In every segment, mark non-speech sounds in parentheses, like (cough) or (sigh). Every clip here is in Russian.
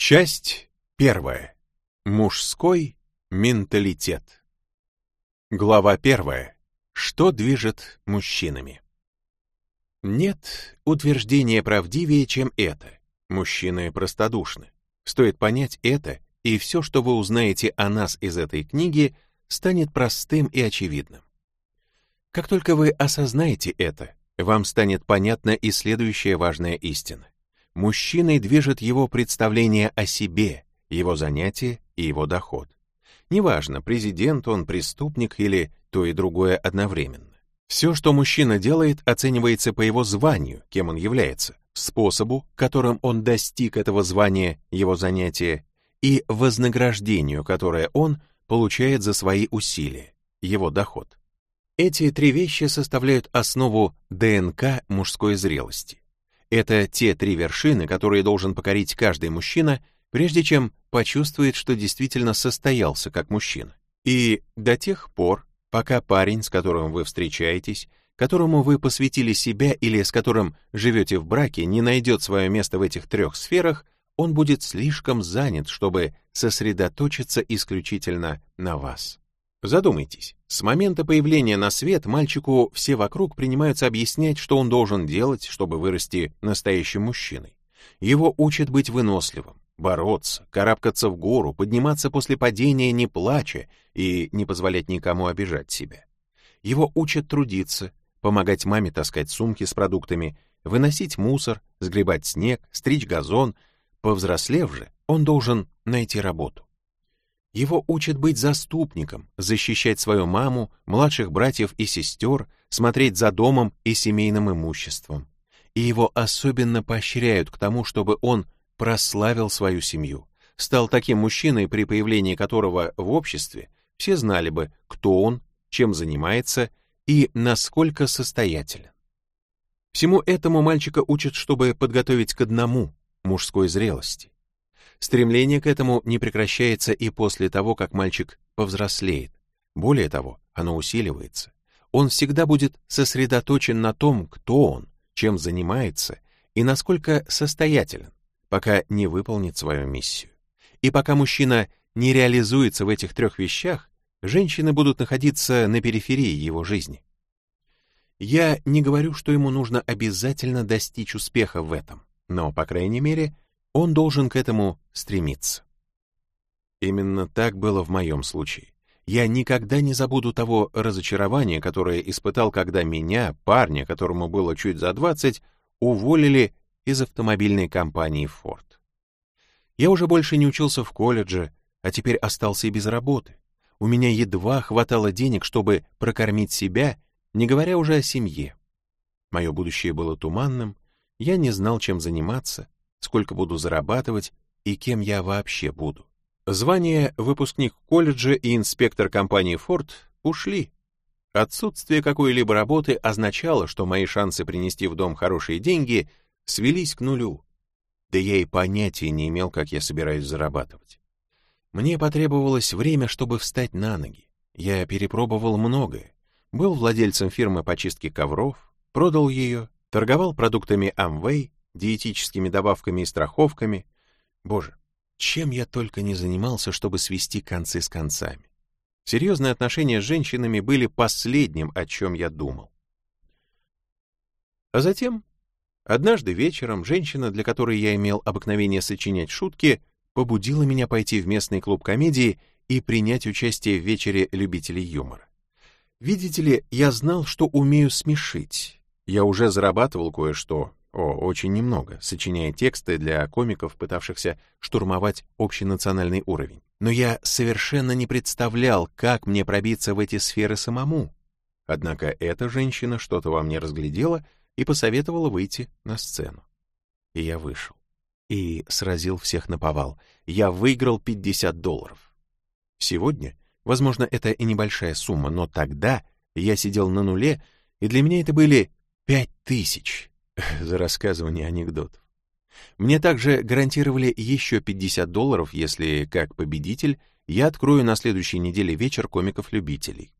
Часть первая. Мужской менталитет. Глава первая. Что движет мужчинами? Нет утверждения правдивее, чем это. Мужчины простодушны. Стоит понять это, и все, что вы узнаете о нас из этой книги, станет простым и очевидным. Как только вы осознаете это, вам станет понятна и следующая важная истина. Мужчиной движет его представление о себе, его занятие и его доход. Неважно, президент он, преступник или то и другое одновременно. Все, что мужчина делает, оценивается по его званию, кем он является, способу, которым он достиг этого звания, его занятия, и вознаграждению, которое он получает за свои усилия, его доход. Эти три вещи составляют основу ДНК мужской зрелости. Это те три вершины, которые должен покорить каждый мужчина, прежде чем почувствует, что действительно состоялся как мужчина. И до тех пор, пока парень, с которым вы встречаетесь, которому вы посвятили себя или с которым живете в браке, не найдет свое место в этих трех сферах, он будет слишком занят, чтобы сосредоточиться исключительно на вас. Задумайтесь, с момента появления на свет мальчику все вокруг принимаются объяснять, что он должен делать, чтобы вырасти настоящим мужчиной. Его учат быть выносливым, бороться, карабкаться в гору, подниматься после падения не плача и не позволять никому обижать себя. Его учат трудиться, помогать маме таскать сумки с продуктами, выносить мусор, сгребать снег, стричь газон. Повзрослев же, он должен найти работу. Его учат быть заступником, защищать свою маму, младших братьев и сестер, смотреть за домом и семейным имуществом. И его особенно поощряют к тому, чтобы он прославил свою семью, стал таким мужчиной, при появлении которого в обществе все знали бы, кто он, чем занимается и насколько состоятелен. Всему этому мальчика учат, чтобы подготовить к одному мужской зрелости. Стремление к этому не прекращается и после того, как мальчик повзрослеет. Более того, оно усиливается. Он всегда будет сосредоточен на том, кто он, чем занимается и насколько состоятелен, пока не выполнит свою миссию. И пока мужчина не реализуется в этих трех вещах, женщины будут находиться на периферии его жизни. Я не говорю, что ему нужно обязательно достичь успеха в этом, но, по крайней мере, он должен к этому стремиться. Именно так было в моем случае. Я никогда не забуду того разочарования, которое испытал, когда меня, парня, которому было чуть за 20, уволили из автомобильной компании Ford. Я уже больше не учился в колледже, а теперь остался и без работы. У меня едва хватало денег, чтобы прокормить себя, не говоря уже о семье. Мое будущее было туманным, я не знал, чем заниматься, сколько буду зарабатывать и кем я вообще буду. Звание выпускник колледжа и инспектор компании Ford ушли. Отсутствие какой-либо работы означало, что мои шансы принести в дом хорошие деньги свелись к нулю. Да я и понятия не имел, как я собираюсь зарабатывать. Мне потребовалось время, чтобы встать на ноги. Я перепробовал многое. Был владельцем фирмы по чистке ковров, продал ее, торговал продуктами Amway, диетическими добавками и страховками. Боже, чем я только не занимался, чтобы свести концы с концами. Серьезные отношения с женщинами были последним, о чем я думал. А затем, однажды вечером, женщина, для которой я имел обыкновение сочинять шутки, побудила меня пойти в местный клуб комедии и принять участие в вечере любителей юмора. Видите ли, я знал, что умею смешить. Я уже зарабатывал кое-что, о, очень немного, сочиняя тексты для комиков, пытавшихся штурмовать общенациональный уровень. Но я совершенно не представлял, как мне пробиться в эти сферы самому. Однако эта женщина что-то во мне разглядела и посоветовала выйти на сцену. И я вышел. И сразил всех на повал. Я выиграл 50 долларов. Сегодня, возможно, это и небольшая сумма, но тогда я сидел на нуле, и для меня это были пять тысяч (laughs) за рассказывание анекдотов. Мне также гарантировали еще 50 долларов, если, как победитель, я открою на следующей неделе вечер комиков-любителей.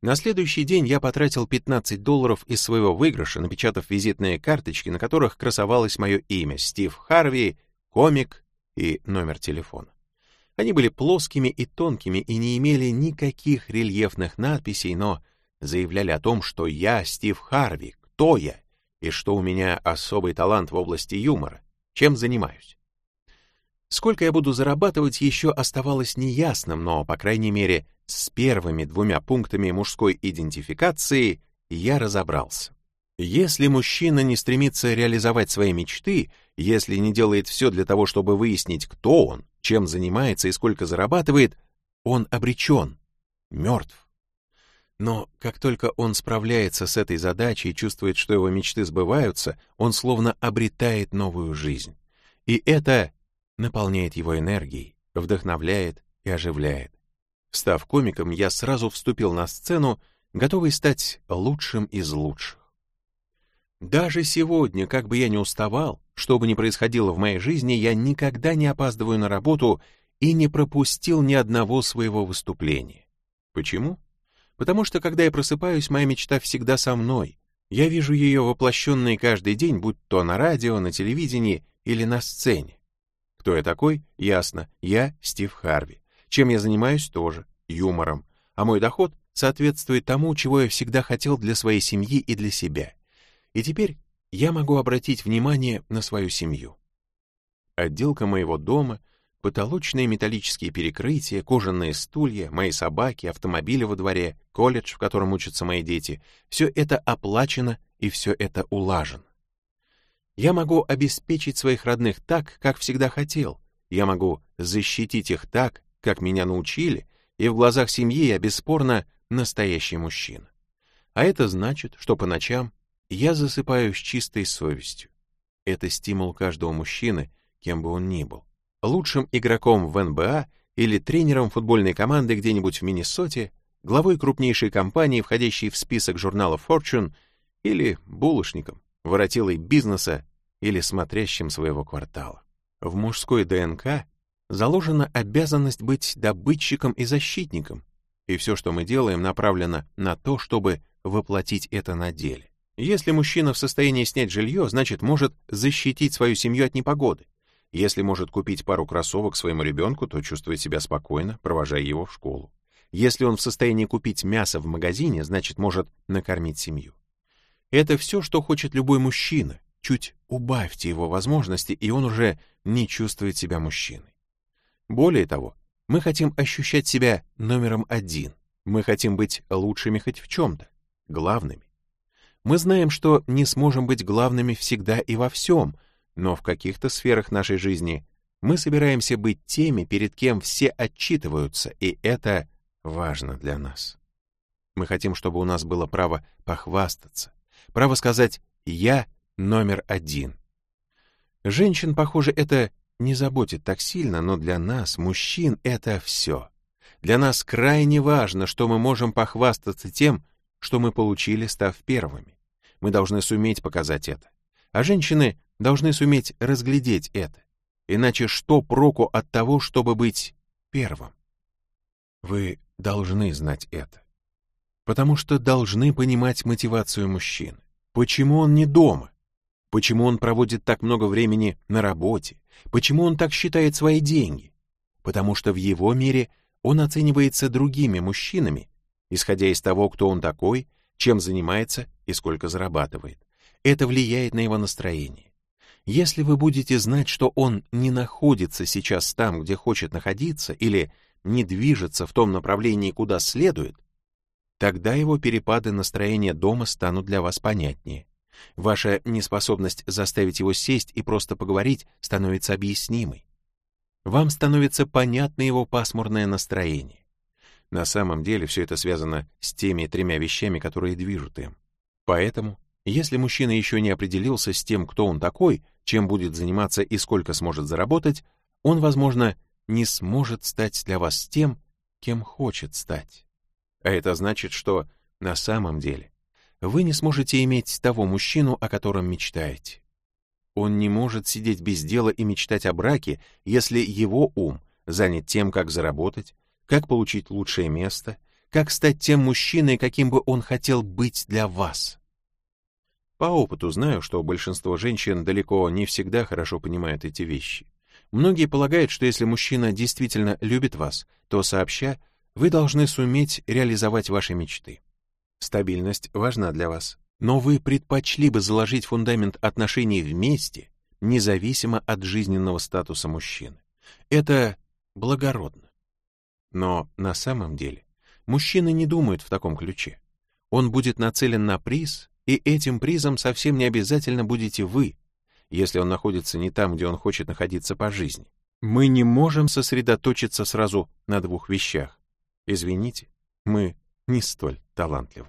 На следующий день я потратил 15 долларов из своего выигрыша, напечатав визитные карточки, на которых красовалось мое имя — Стив Харви, комик, и номер телефона. Они были плоскими и тонкими и не имели никаких рельефных надписей, но заявляли о том, что я Стив Харви, кто я, и что у меня особый талант в области юмора, чем занимаюсь. Сколько я буду зарабатывать, еще оставалось неясным, но, по крайней мере, с первыми двумя пунктами мужской идентификации я разобрался. Если мужчина не стремится реализовать свои мечты, если не делает все для того, чтобы выяснить, кто он, чем занимается и сколько зарабатывает, он обречен, мертв. Но как только он справляется с этой задачей и чувствует, что его мечты сбываются, он словно обретает новую жизнь. И это наполняет его энергией, вдохновляет и оживляет. Став комиком, я сразу вступил на сцену, готовый стать лучшим из лучших. Даже сегодня, как бы я ни уставал, что бы ни происходило в моей жизни, я никогда не опаздываю на работу и не пропустил ни одного своего выступления. Почему? Потому что, когда я просыпаюсь, моя мечта всегда со мной. Я вижу ее воплощенной каждый день, будь то на радио, на телевидении или на сцене. Кто я такой? Ясно. Я Стив Харви. Чем я занимаюсь? Тоже. Юмором. А мой доход соответствует тому, чего я всегда хотел для своей семьи и для себя. И теперь я могу обратить внимание на свою семью. Отделка моего дома, потолочные металлические перекрытия, кожаные стулья, мои собаки, автомобили во дворе, колледж, в котором учатся мои дети — все это оплачено и все это улажено. Я могу обеспечить своих родных так, как всегда хотел. Я могу защитить их так, как меня научили, и в глазах семьи я бесспорно настоящий мужчина. А это значит, что по ночам я засыпаю с чистой совестью. Это стимул каждого мужчины, кем бы он ни был. Лучшим игроком в НБА или тренером футбольной команды где-нибудь в Миннесоте, главой крупнейшей компании, входящей в список журнала Fortune, или булочником, воротилой бизнеса или смотрящим своего квартала. В мужской ДНК заложена обязанность быть добытчиком и защитником, и все, что мы делаем, направлено на то, чтобы воплотить это на деле. Если мужчина в состоянии снять жилье, значит, может защитить свою семью от непогоды. Если может купить пару кроссовок своему ребенку, то чувствует себя спокойно, провожая его в школу. Если он в состоянии купить мясо в магазине, значит, может накормить семью. Это все, что хочет любой мужчина. Чуть убавьте его возможности, и он уже не чувствует себя мужчиной. Более того, мы хотим ощущать себя номером один. Мы хотим быть лучшими хоть в чем-то, главными. Мы знаем, что не сможем быть главными всегда и во всем, но в каких-то сферах нашей жизни мы собираемся быть теми, перед кем все отчитываются, и это важно для нас. Мы хотим, чтобы у нас было право похвастаться, право сказать «я номер один». Женщин, похоже, это не заботит так сильно, но для нас, мужчин, это все. Для нас крайне важно, что мы можем похвастаться тем, что мы получили, став первыми. Мы должны суметь показать это. А женщины должны суметь разглядеть это. Иначе что проку от того, чтобы быть первым? Вы должны знать это. Потому что должны понимать мотивацию мужчины. Почему он не дома? Почему он проводит так много времени на работе? Почему он так считает свои деньги? Потому что в его мире он оценивается другими мужчинами, исходя из того, кто он такой, чем занимается и сколько зарабатывает. Это влияет на его настроение. Если вы будете знать, что он не находится сейчас там, где хочет находиться, или не движется в том направлении, куда следует, тогда его перепады настроения дома станут для вас понятнее. Ваша неспособность заставить его сесть и просто поговорить становится объяснимой. Вам становится понятно его пасмурное настроение. На самом деле все это связано с теми тремя вещами, которые движут им. Поэтому, если мужчина еще не определился с тем, кто он такой, чем будет заниматься и сколько сможет заработать, он, возможно, не сможет стать для вас тем, кем хочет стать. А это значит, что на самом деле вы не сможете иметь того мужчину, о котором мечтаете. Он не может сидеть без дела и мечтать о браке, если его ум занят тем, как заработать, как получить лучшее место, как стать тем мужчиной, каким бы он хотел быть для вас. По опыту знаю, что большинство женщин далеко не всегда хорошо понимают эти вещи. Многие полагают, что если мужчина действительно любит вас, то сообща, вы должны суметь реализовать ваши мечты. Стабильность важна для вас, но вы предпочли бы заложить фундамент отношений вместе, независимо от жизненного статуса мужчины. Это благородно. Но на самом деле мужчины не думают в таком ключе. Он будет нацелен на приз, и этим призом совсем не обязательно будете вы, если он находится не там, где он хочет находиться по жизни. Мы не можем сосредоточиться сразу на двух вещах. Извините, мы не столь талантливы.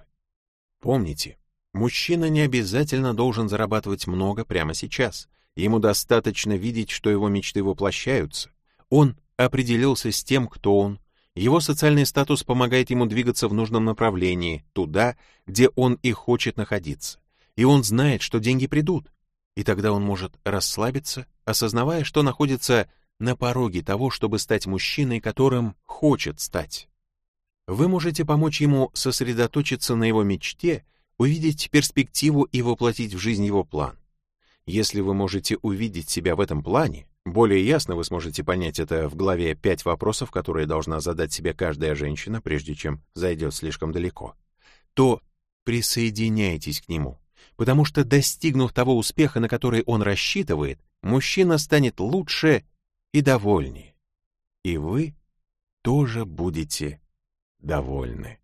Помните, мужчина не обязательно должен зарабатывать много прямо сейчас. Ему достаточно видеть, что его мечты воплощаются. Он определился с тем, кто он. Его социальный статус помогает ему двигаться в нужном направлении, туда, где он и хочет находиться. И он знает, что деньги придут. И тогда он может расслабиться, осознавая, что находится на пороге того, чтобы стать мужчиной, которым хочет стать. Вы можете помочь ему сосредоточиться на его мечте, увидеть перспективу и воплотить в жизнь его план. Если вы можете увидеть себя в этом плане, более ясно вы сможете понять это в главе «Пять вопросов, которые должна задать себе каждая женщина, прежде чем зайдет слишком далеко», то присоединяйтесь к нему, потому что, достигнув того успеха, на который он рассчитывает, мужчина станет лучше и довольнее. И вы тоже будете довольны.